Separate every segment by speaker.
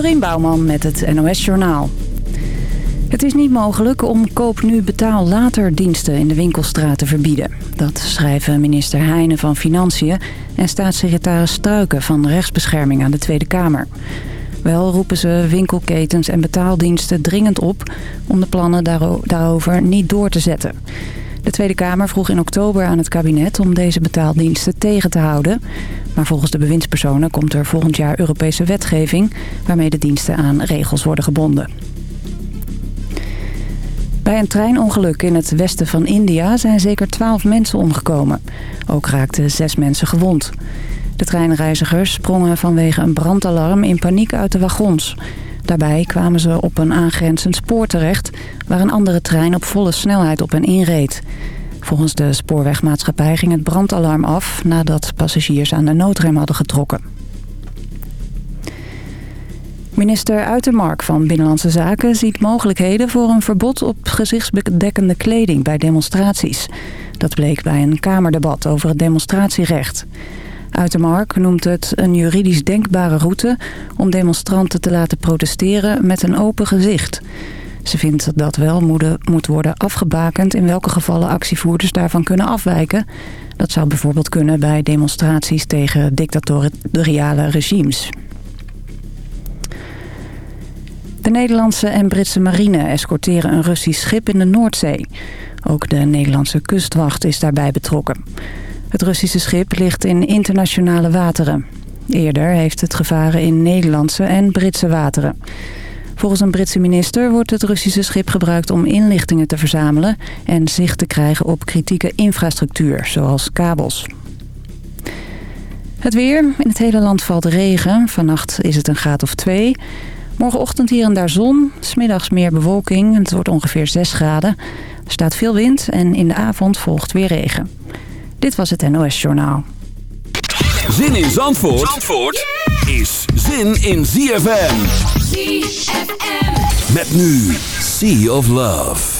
Speaker 1: Dorien Bouwman met het NOS Journaal. Het is niet mogelijk om koop nu betaal later diensten in de winkelstraat te verbieden. Dat schrijven minister Heijnen van Financiën en staatssecretaris Struiken van Rechtsbescherming aan de Tweede Kamer. Wel roepen ze winkelketens en betaaldiensten dringend op om de plannen daarover niet door te zetten. De Tweede Kamer vroeg in oktober aan het kabinet om deze betaaldiensten tegen te houden. Maar volgens de bewindspersonen komt er volgend jaar Europese wetgeving... waarmee de diensten aan regels worden gebonden. Bij een treinongeluk in het westen van India zijn zeker twaalf mensen omgekomen. Ook raakten zes mensen gewond. De treinreizigers sprongen vanwege een brandalarm in paniek uit de wagons. Daarbij kwamen ze op een aangrenzend spoor terecht... waar een andere trein op volle snelheid op hen inreed. Volgens de spoorwegmaatschappij ging het brandalarm af... nadat passagiers aan de noodrem hadden getrokken. Minister Uitermark van Binnenlandse Zaken ziet mogelijkheden voor een verbod op gezichtsbedekkende kleding bij demonstraties. Dat bleek bij een kamerdebat over het demonstratierecht. Uitermark noemt het een juridisch denkbare route om demonstranten te laten protesteren met een open gezicht. Ze vindt dat wel moet worden afgebakend in welke gevallen actievoerders daarvan kunnen afwijken. Dat zou bijvoorbeeld kunnen bij demonstraties tegen dictatoriale regimes. De Nederlandse en Britse marine escorteren een Russisch schip in de Noordzee. Ook de Nederlandse kustwacht is daarbij betrokken. Het Russische schip ligt in internationale wateren. Eerder heeft het gevaren in Nederlandse en Britse wateren. Volgens een Britse minister wordt het Russische schip gebruikt om inlichtingen te verzamelen... en zicht te krijgen op kritieke infrastructuur, zoals kabels. Het weer. In het hele land valt regen. Vannacht is het een graad of twee. Morgenochtend hier en daar zon. Smiddags meer bewolking. Het wordt ongeveer 6 graden. Er staat veel wind en in de avond volgt weer regen. Dit was het NOS Journaal.
Speaker 2: Zin in Zandvoort, Zandvoort is zin in ZFM. ZFM. Met nu Sea of Love.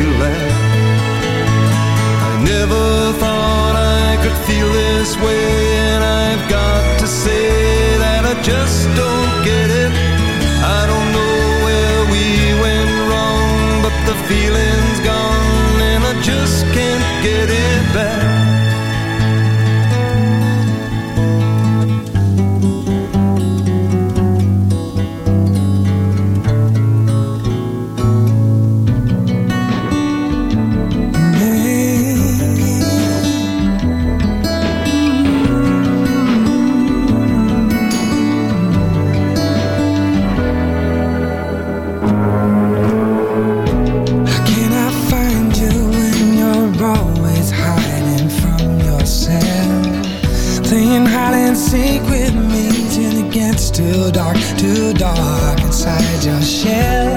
Speaker 3: you. I never thought I could feel this way
Speaker 4: shell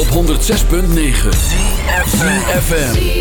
Speaker 5: op 106.9 ZFM.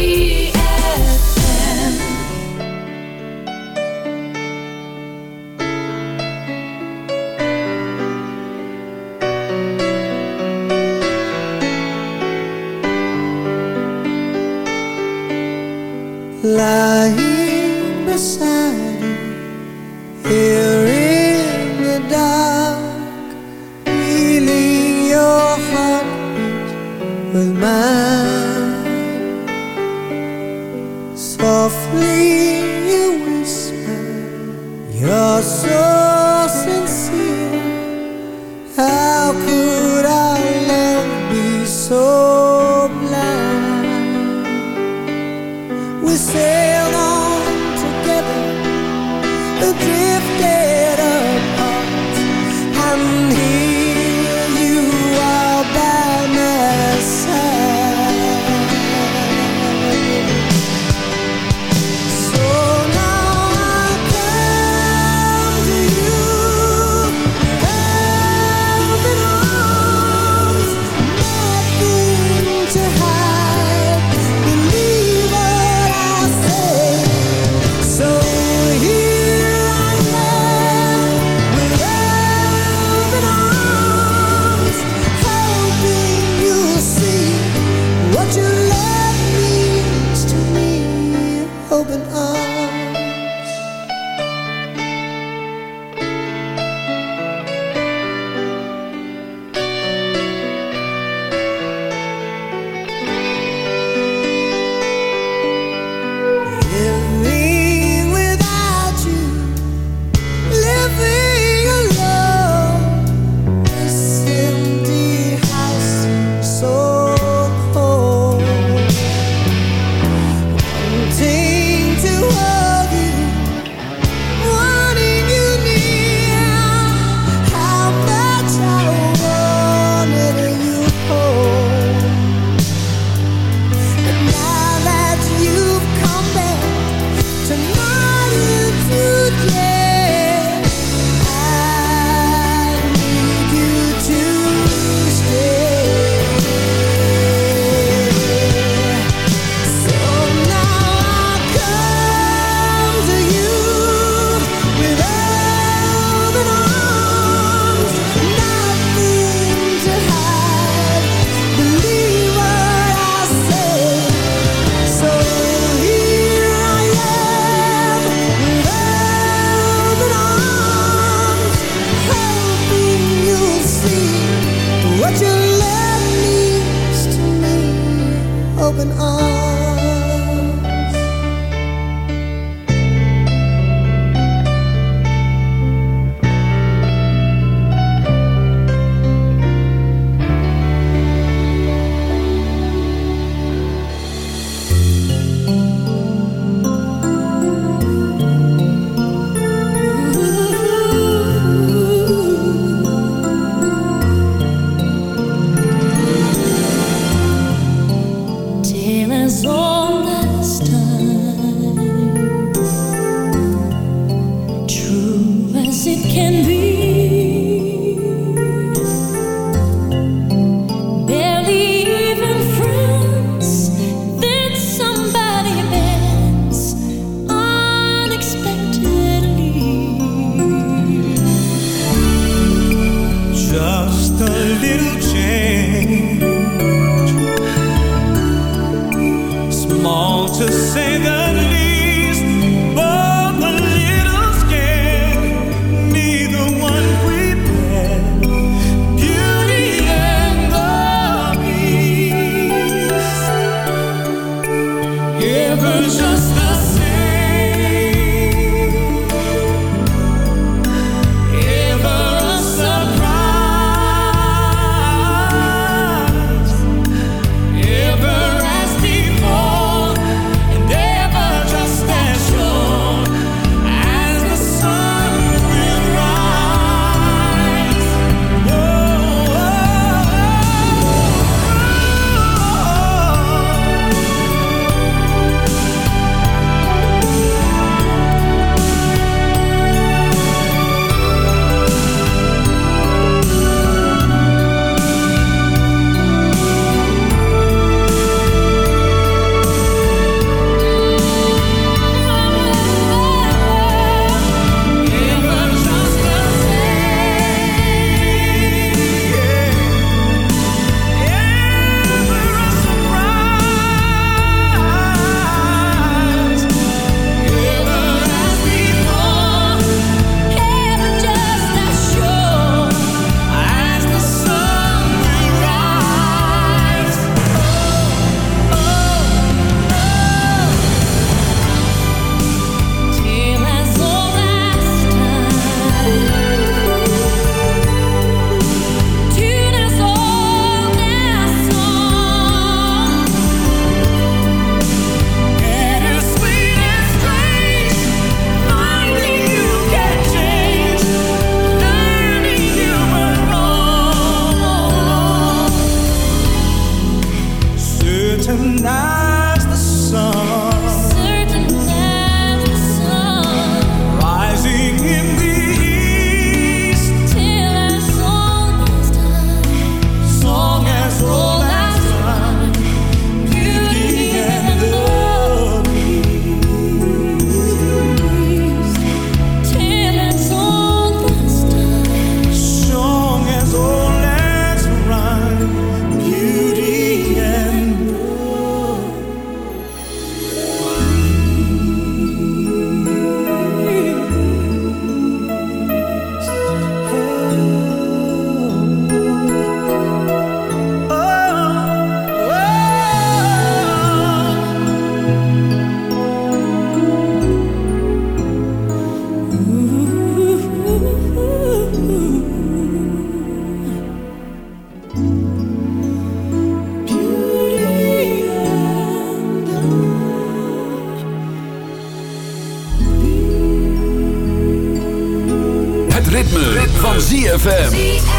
Speaker 2: ZFM.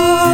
Speaker 3: Low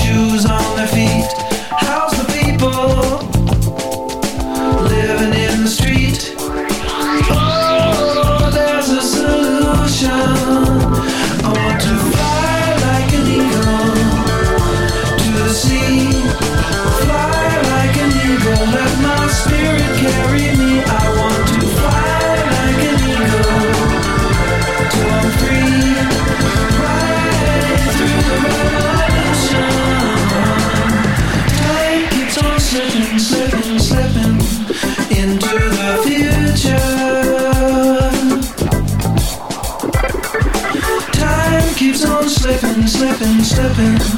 Speaker 3: shoes on slipping,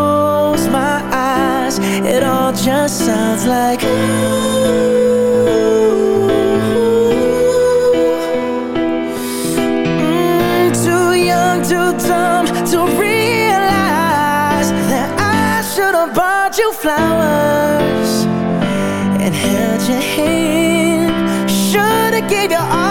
Speaker 6: just sounds like Mm, too young, too dumb to realize that I should have bought you flowers and held your hand. Should have gave you all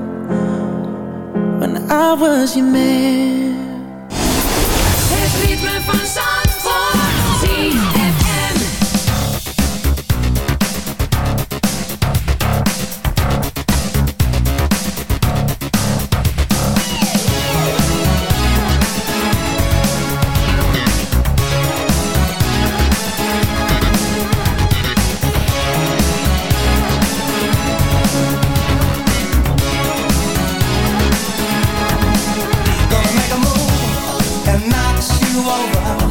Speaker 6: I was your man.
Speaker 7: over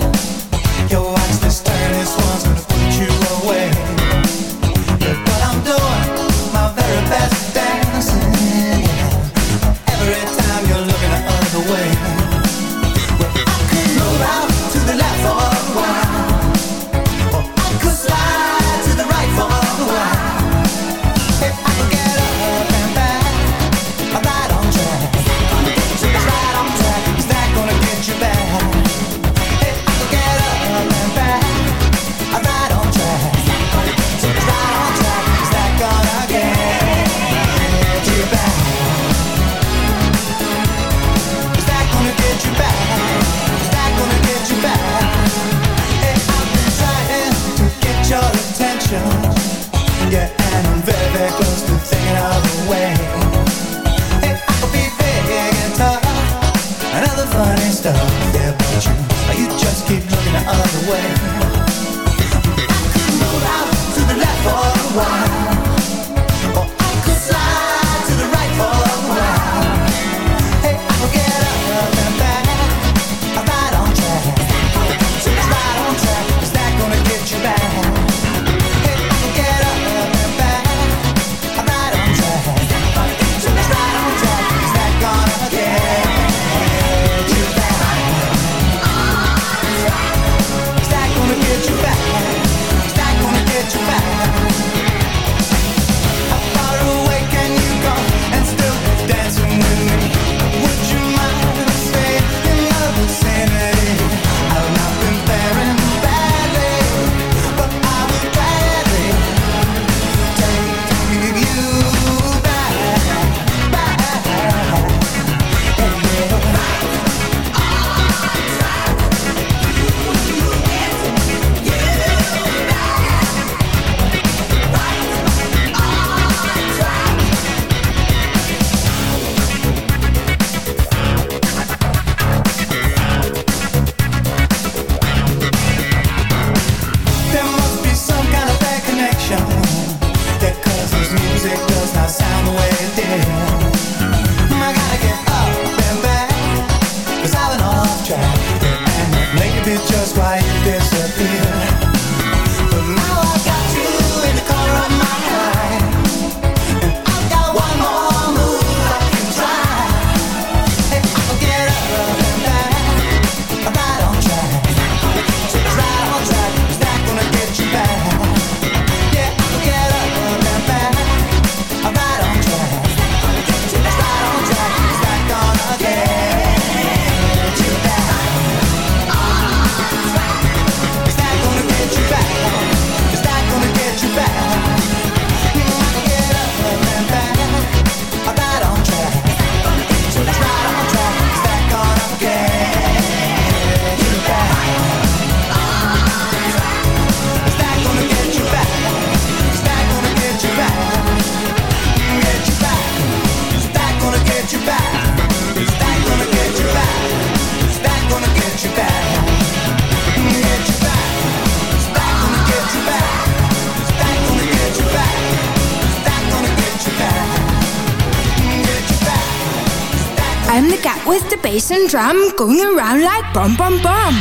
Speaker 7: bass and drum going around like bum bum bum.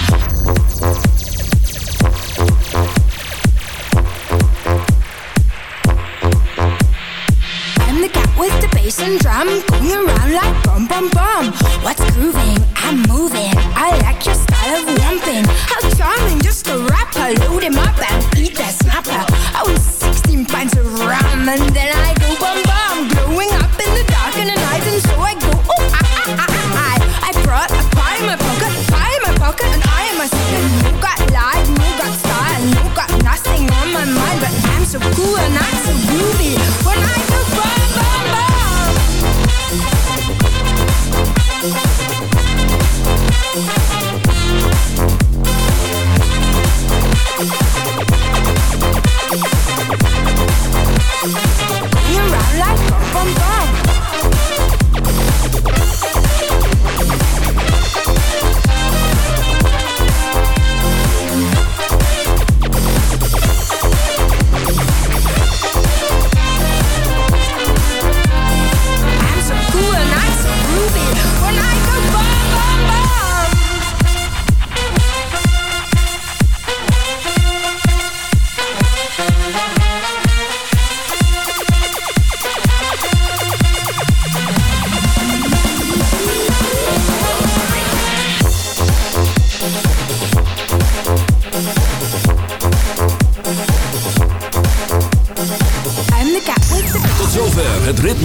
Speaker 7: With the bass and drum going around like bum bum bum. What's grooving? I'm moving. I like your style of romping. How charming, just a rapper. Load him up and eat that snapper. I was 16 pints of rum and then I go bum bum, blowing and I am a style, nothing on my mind But I'm so cool and I